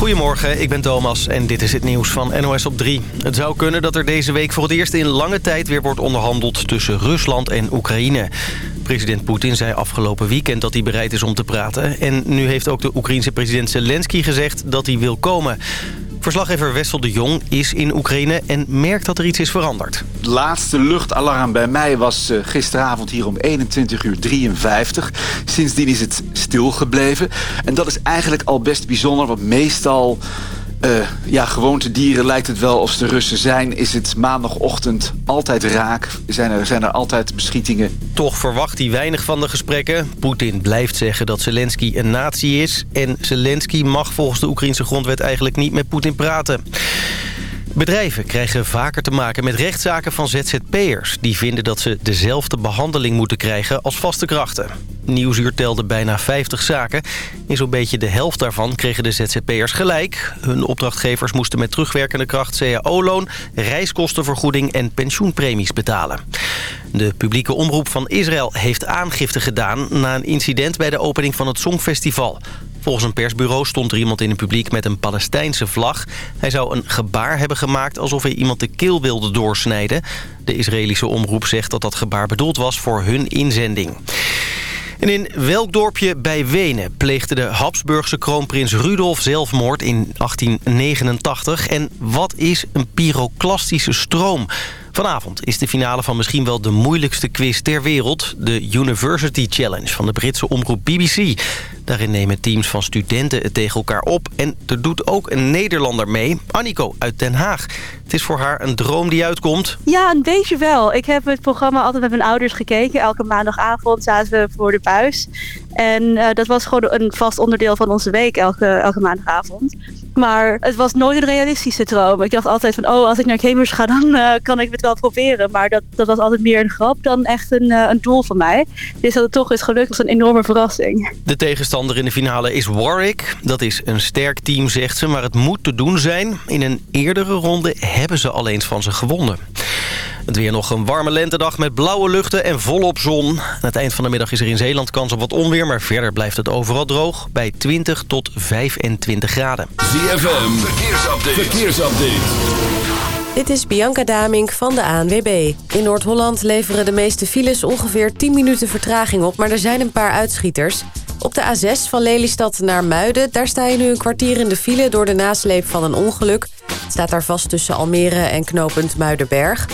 Goedemorgen, ik ben Thomas en dit is het nieuws van NOS op 3. Het zou kunnen dat er deze week voor het eerst in lange tijd weer wordt onderhandeld tussen Rusland en Oekraïne. President Poetin zei afgelopen weekend dat hij bereid is om te praten. En nu heeft ook de Oekraïense president Zelensky gezegd dat hij wil komen. Verslaggever Wessel de Jong is in Oekraïne en merkt dat er iets is veranderd. Het laatste luchtalarm bij mij was eh, gisteravond hier om 21 uur 53. Sindsdien is het stilgebleven. En dat is eigenlijk al best bijzonder, want meestal... Uh, ja, gewoontedieren lijkt het wel ze de Russen zijn. Is het maandagochtend altijd raak? Zijn er, zijn er altijd beschietingen? Toch verwacht hij weinig van de gesprekken. Poetin blijft zeggen dat Zelensky een nazi is. En Zelensky mag volgens de Oekraïnse grondwet eigenlijk niet met Poetin praten. Bedrijven krijgen vaker te maken met rechtszaken van ZZP'ers... die vinden dat ze dezelfde behandeling moeten krijgen als vaste krachten. Nieuwsuur telde bijna 50 zaken. In zo'n beetje de helft daarvan kregen de ZZP'ers gelijk. Hun opdrachtgevers moesten met terugwerkende kracht cao-loon... reiskostenvergoeding en pensioenpremies betalen. De publieke omroep van Israël heeft aangifte gedaan... na een incident bij de opening van het Songfestival. Volgens een persbureau stond er iemand in het publiek met een Palestijnse vlag. Hij zou een gebaar hebben gemaakt alsof hij iemand de keel wilde doorsnijden. De Israëlische omroep zegt dat dat gebaar bedoeld was voor hun inzending. En in welk dorpje bij Wenen pleegde de Habsburgse kroonprins Rudolf zelfmoord in 1889? En wat is een pyroclastische stroom? Vanavond is de finale van misschien wel de moeilijkste quiz ter wereld. De University Challenge van de Britse omroep BBC. Daarin nemen teams van studenten het tegen elkaar op. En er doet ook een Nederlander mee, Annico uit Den Haag. Het is voor haar een droom die uitkomt. Ja, een beetje wel. Ik heb het programma altijd met mijn ouders gekeken. Elke maandagavond zaten we voor de buis. En uh, dat was gewoon een vast onderdeel van onze week elke, elke maandagavond. Maar het was nooit een realistische droom. Ik dacht altijd van, oh, als ik naar Cambridge ga, dan uh, kan ik het wel proberen. Maar dat, dat was altijd meer een grap dan echt een, uh, een doel van mij. Dus dat het toch is gelukt, was een enorme verrassing. De tegenstander in de finale is Warwick. Dat is een sterk team, zegt ze, maar het moet te doen zijn. In een eerdere ronde hebben ze al eens van ze gewonnen. Het weer nog een warme lentedag met blauwe luchten en volop zon. Aan het eind van de middag is er in Zeeland kans op wat onweer... maar verder blijft het overal droog bij 20 tot 25 graden. ZFM, verkeersupdate. verkeersupdate. Dit is Bianca Damink van de ANWB. In Noord-Holland leveren de meeste files ongeveer 10 minuten vertraging op... maar er zijn een paar uitschieters... Op de A6 van Lelystad naar Muiden... daar sta je nu een kwartier in de file door de nasleep van een ongeluk. Staat daar vast tussen Almere en knooppunt Muidenberg.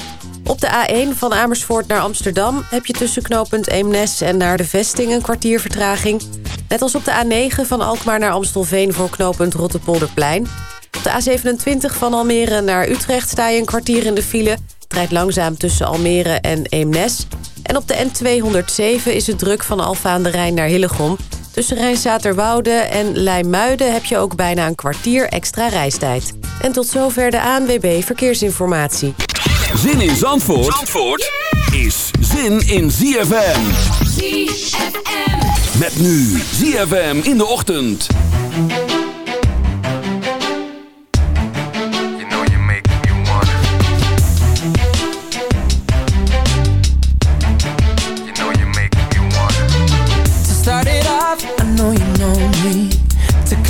Op de A1 van Amersfoort naar Amsterdam... heb je tussen knooppunt Eemnes en naar de Vesting een kwartier vertraging. Net als op de A9 van Alkmaar naar Amstelveen voor knooppunt Rottepolderplein. Op de A27 van Almere naar Utrecht sta je een kwartier in de file. Het langzaam tussen Almere en Eemnes. En op de N207 is het druk van Alfa aan de Rijn naar Hillegom. Tussen Rijnzaterwoude en Leimuiden heb je ook bijna een kwartier extra reistijd. En tot zover de ANWB Verkeersinformatie. Zin in Zandvoort, Zandvoort is zin in ZFM. ZFM. Met nu ZFM in de ochtend.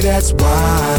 That's why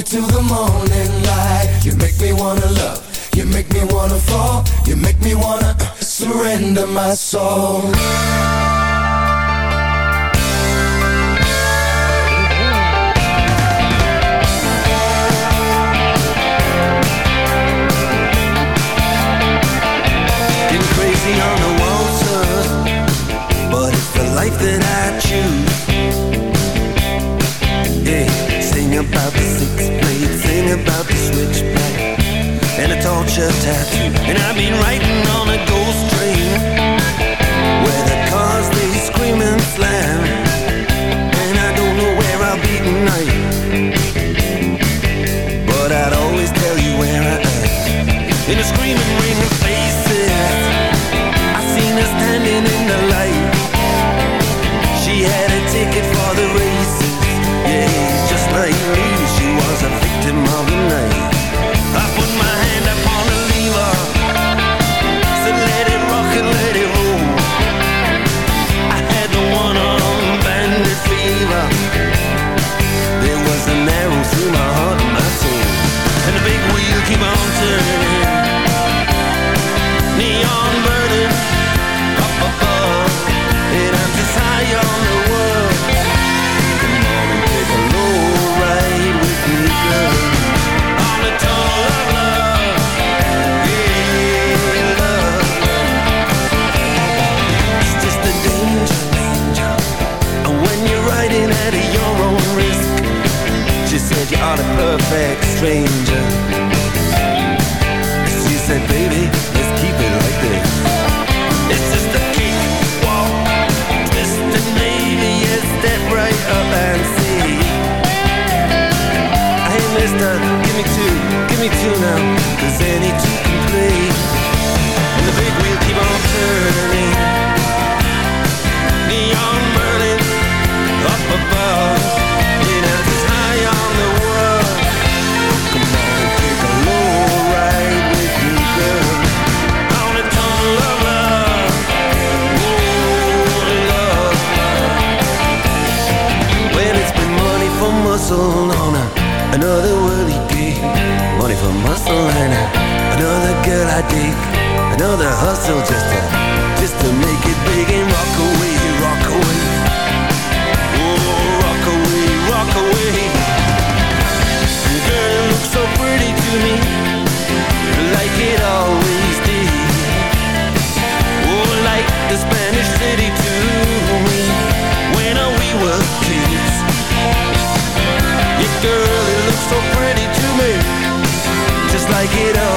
you till the morning light. You make me wanna love. You make me wanna fall. You make me wanna uh, surrender my soul. Getting crazy on the waltz, but it's the life that I choose. Yeah, sing about torture tattoo. And I've been writing on a ghost train stranger. She said, baby, let's keep it like this. It's just a kick, walk, twist and maybe a step right up and see. Hey mister, give me two, give me two now, muscle on a, another worldly gig. Money for muscle and another girl I dig. Another hustle just to, just to make it big and rock away, it always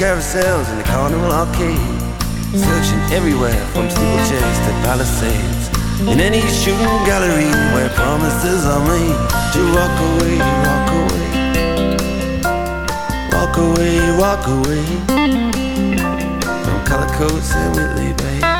carousels in the carnival arcade. Searching everywhere from steeplechase to palisades. In any shooting gallery where promises are made to walk away, walk away. Walk away, walk away. From Cullercoats and Whitley Bay.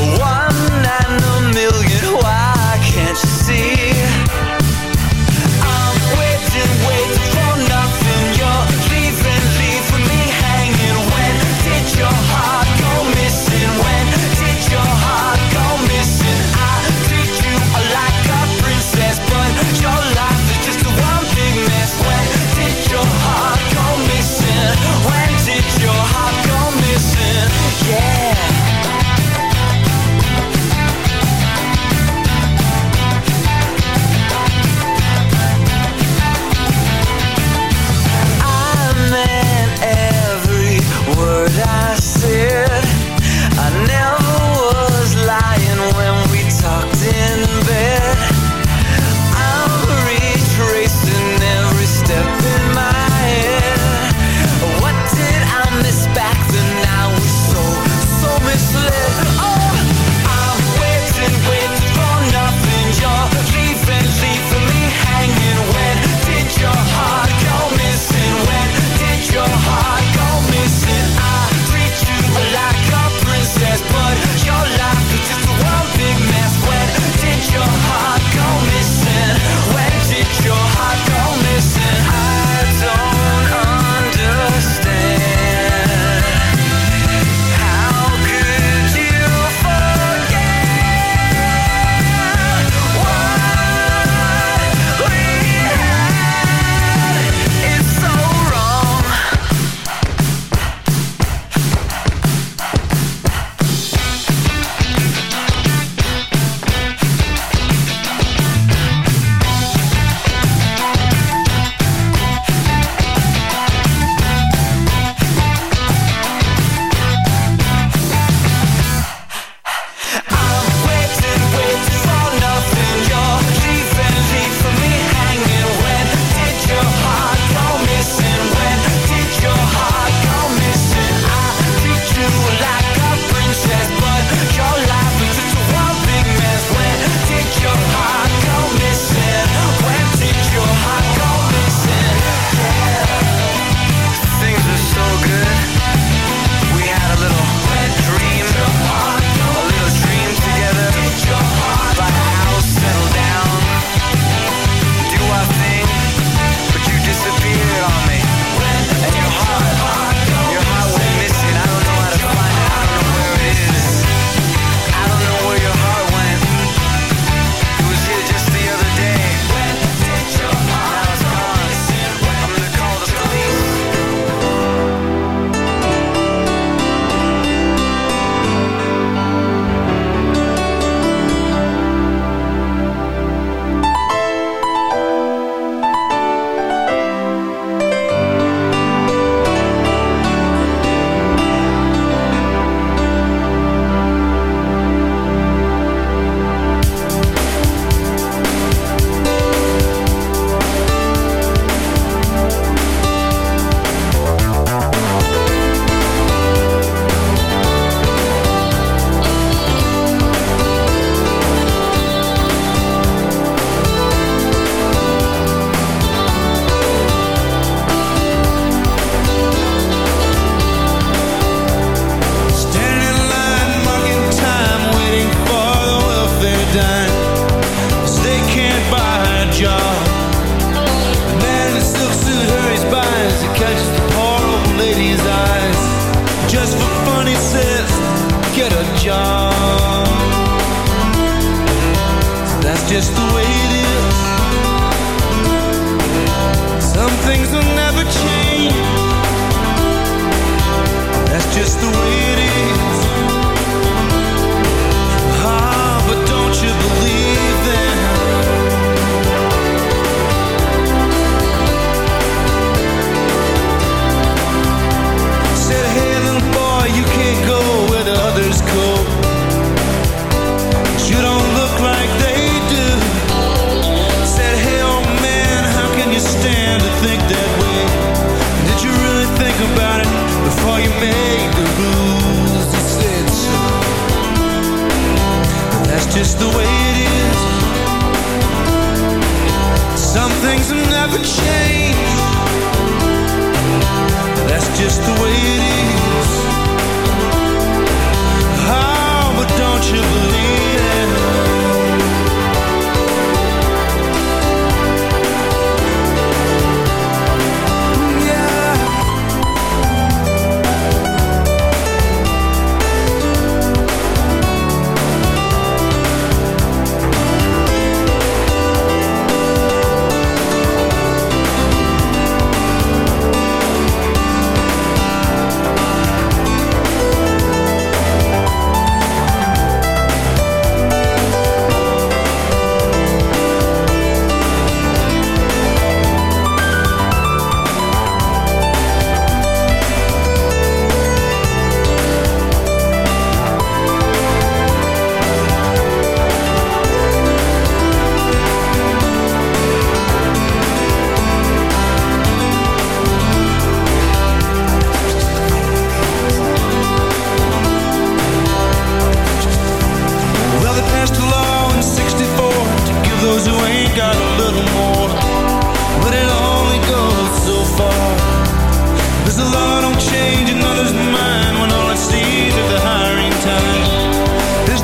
the law don't change another's mind when all it sees is the hiring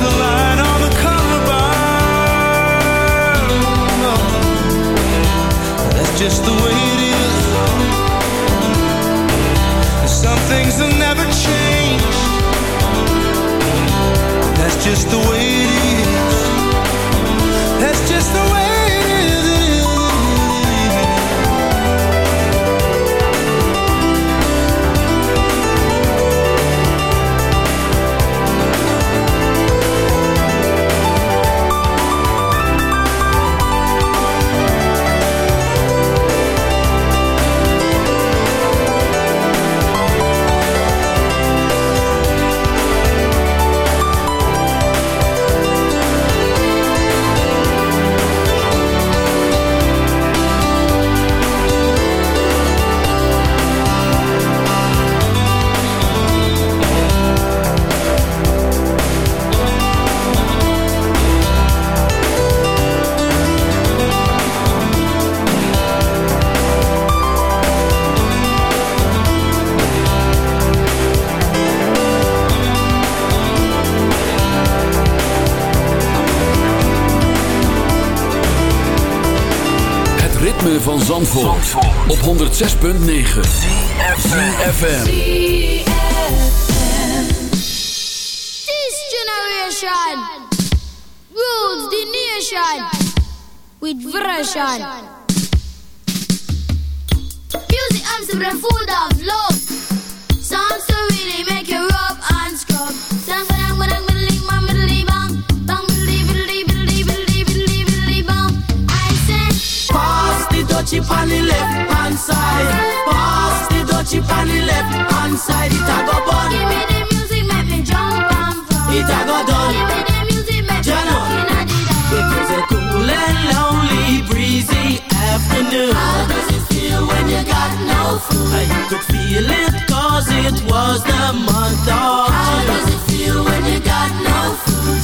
no light on the bar. That's just the way it is. Some things that never change. That's just the way it is. That's just the way Zandvoort, op 106.9 FM. This generation rules the nation with version. Music food of. The dutchie on the left hand side. It a go bun. give me the music, make me jump and from. It a go done. Give me the music, make me rockin' at It was a cool and lonely, breezy afternoon. How does it feel when you got no food? I could feel it cause it was the month of How does it feel when you got no food?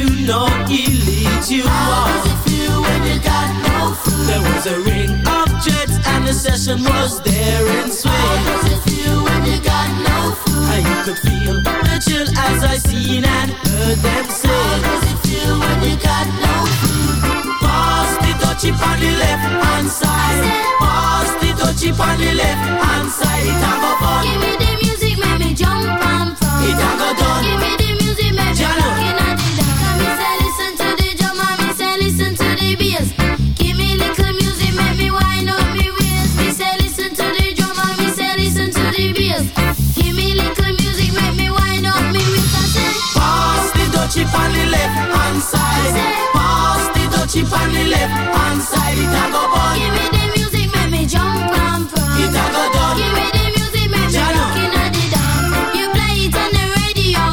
you know he leads you How on. does it feel when you got no food? There was a ring of jets and the session was there in How does it feel when you got no food? And you could feel the chill as I seen and heard them say. How does it feel when you got no food? Pass the dutchie on the left hand side. Pass the dutchie on the left hand side. It a go fun. Give me the music, make me jump and from. It a go done. Give me the left hand side. It a go bun. give me the music, make me jump and from. It a go done. Give me the music, make me rockin' at the dawn. You play it on the radio,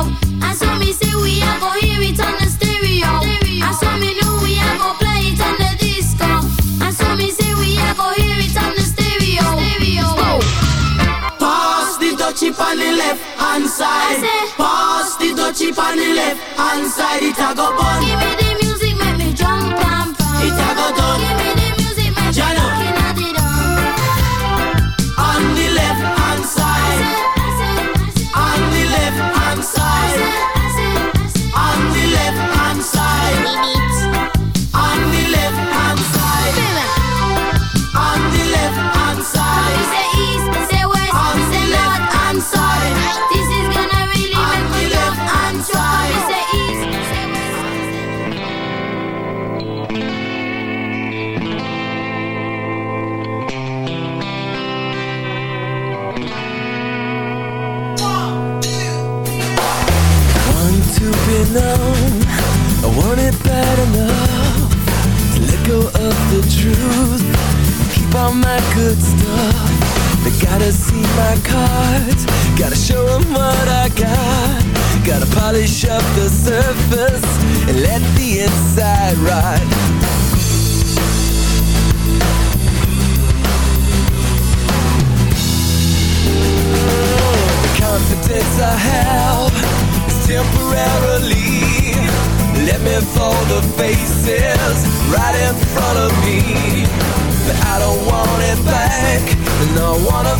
and so me say we a go hear it on the stereo. And so me know we a go play it on the disco. And so me say we a go hear it on the stereo. Stereo. Pass the dutchie on the left hand side. I Pass the dutchie on the left hand side. It a go bun. Give me the music, from. Truth. Keep all my good stuff. They gotta see my cards. Gotta show 'em what I got. Gotta polish up the surface and let the inside ride. The confidence I have is temporarily. Let me fold the faces right in front of me. But I don't want it back. And I want a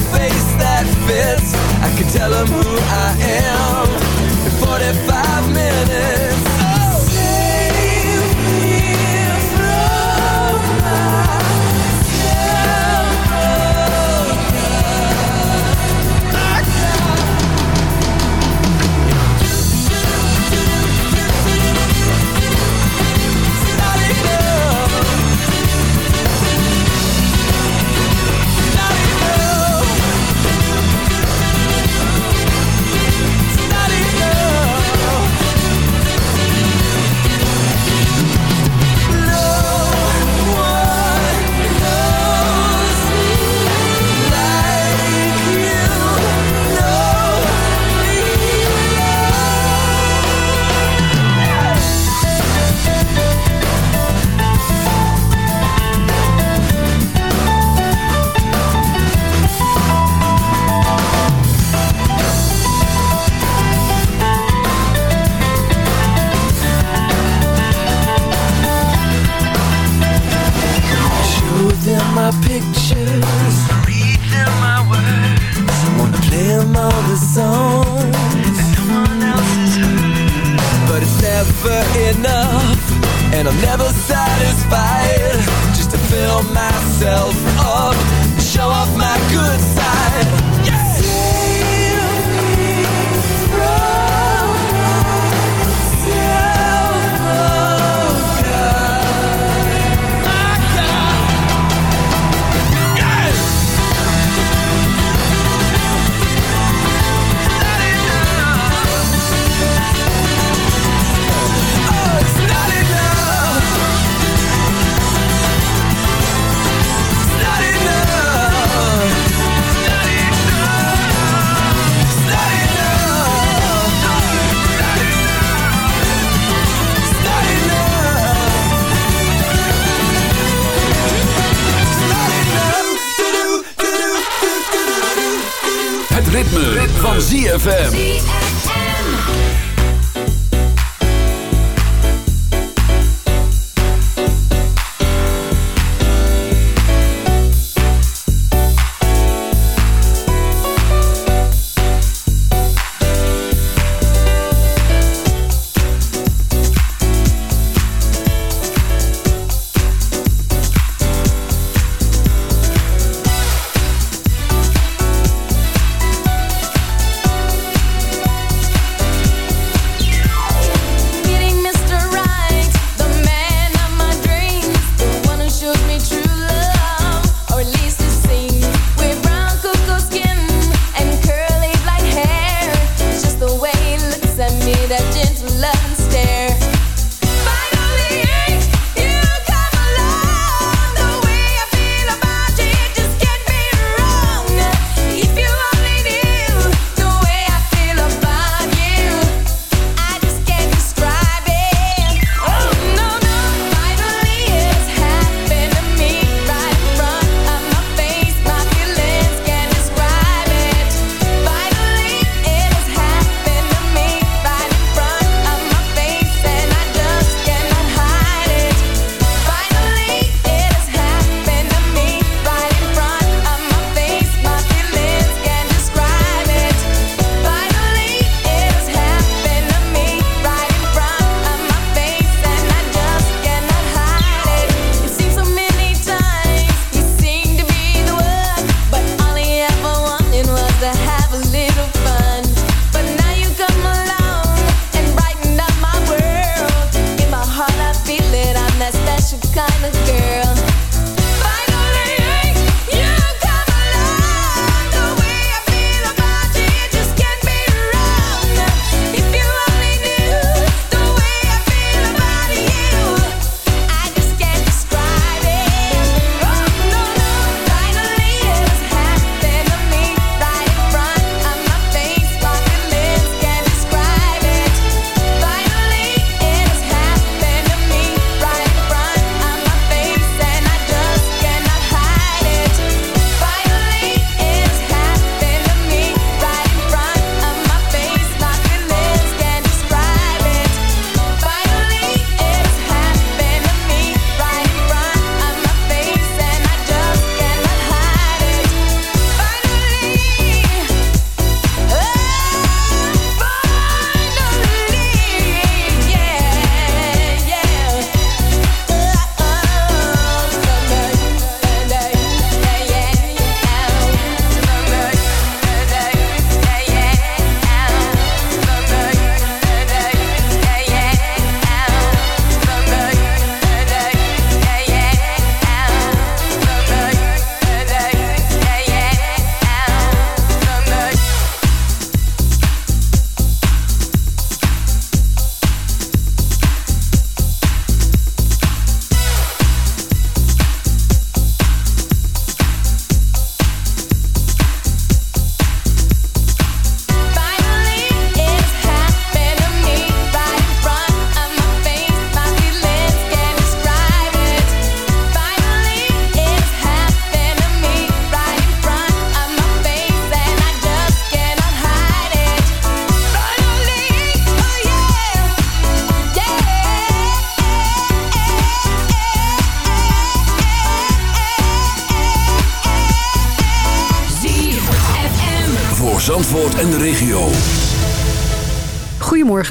ZFM.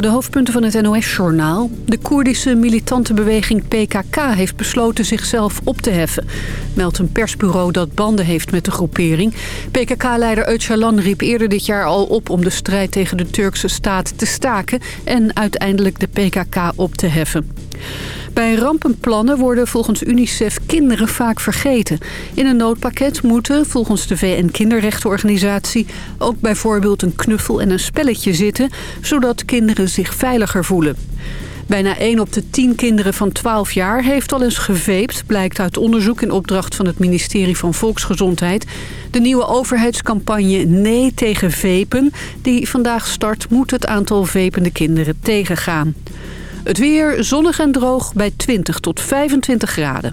De hoofdpunten van het NOS-journaal. De Koerdische militante beweging PKK heeft besloten zichzelf op te heffen. Meldt een persbureau dat banden heeft met de groepering. PKK-leider Öcalan riep eerder dit jaar al op om de strijd tegen de Turkse staat te staken... en uiteindelijk de PKK op te heffen. Bij rampenplannen worden volgens UNICEF kinderen vaak vergeten. In een noodpakket moeten, volgens de VN-kinderrechtenorganisatie... ook bijvoorbeeld een knuffel en een spelletje zitten... zodat kinderen zich veiliger voelen. Bijna 1 op de 10 kinderen van 12 jaar heeft al eens geveept... blijkt uit onderzoek in opdracht van het ministerie van Volksgezondheid. De nieuwe overheidscampagne Nee tegen Vepen... die vandaag start, moet het aantal vepende kinderen tegengaan. Het weer zonnig en droog bij 20 tot 25 graden.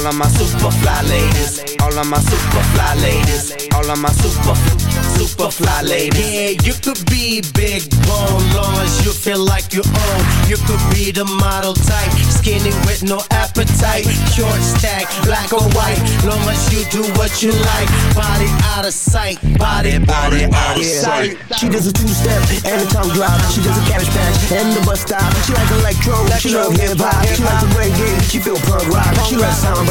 All of my super fly ladies, all of my super fly ladies, all of my super super fly ladies. Yeah, you could be big bone, long as you feel like you own. You could be the model type, skinny with no appetite. Short stack, black or white, long as you do what you like. Body out of sight, body, body out of sight. She does a two-step and a tongue drop. She does a cabbage patch and the bus stop. She like electro, she love hip hop. She like to reggae, she feel punk rock. She like samba